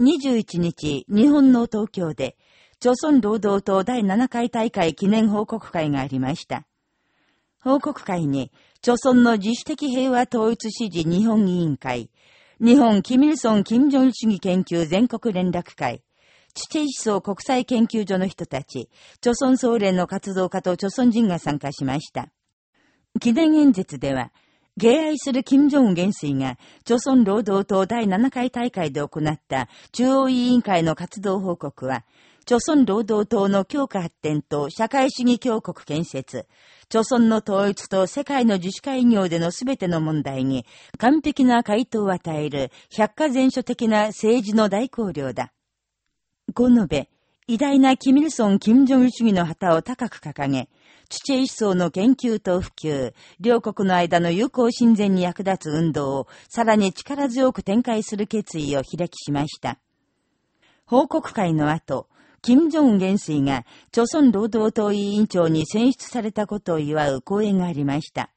21日、日本の東京で、朝鮮労働党第7回大会記念報告会がありました。報告会に、朝鮮の自主的平和統一支持日本委員会、日本キミルソン・キム・ジョン主義研究全国連絡会、チチェイ思想国際研究所の人たち、朝鮮総連の活動家と朝鮮人が参加しました。記念演説では、敬愛する金正恩元帥が、朝鮮労働党第7回大会で行った中央委員会の活動報告は、朝鮮労働党の強化発展と社会主義強国建設、朝鮮の統一と世界の自主会業での全ての問題に完璧な回答を与える百科全書的な政治の大綱領だ。こう述べ、偉大なキミルソン・キム・ジョン主義の旗を高く掲げ、チチェ思想の研究と普及、両国の間の友好親善に役立つ運動をさらに力強く展開する決意を開きしました。報告会の後、金正恩元帥が、朝鮮労働党委員長に選出されたことを祝う講演がありました。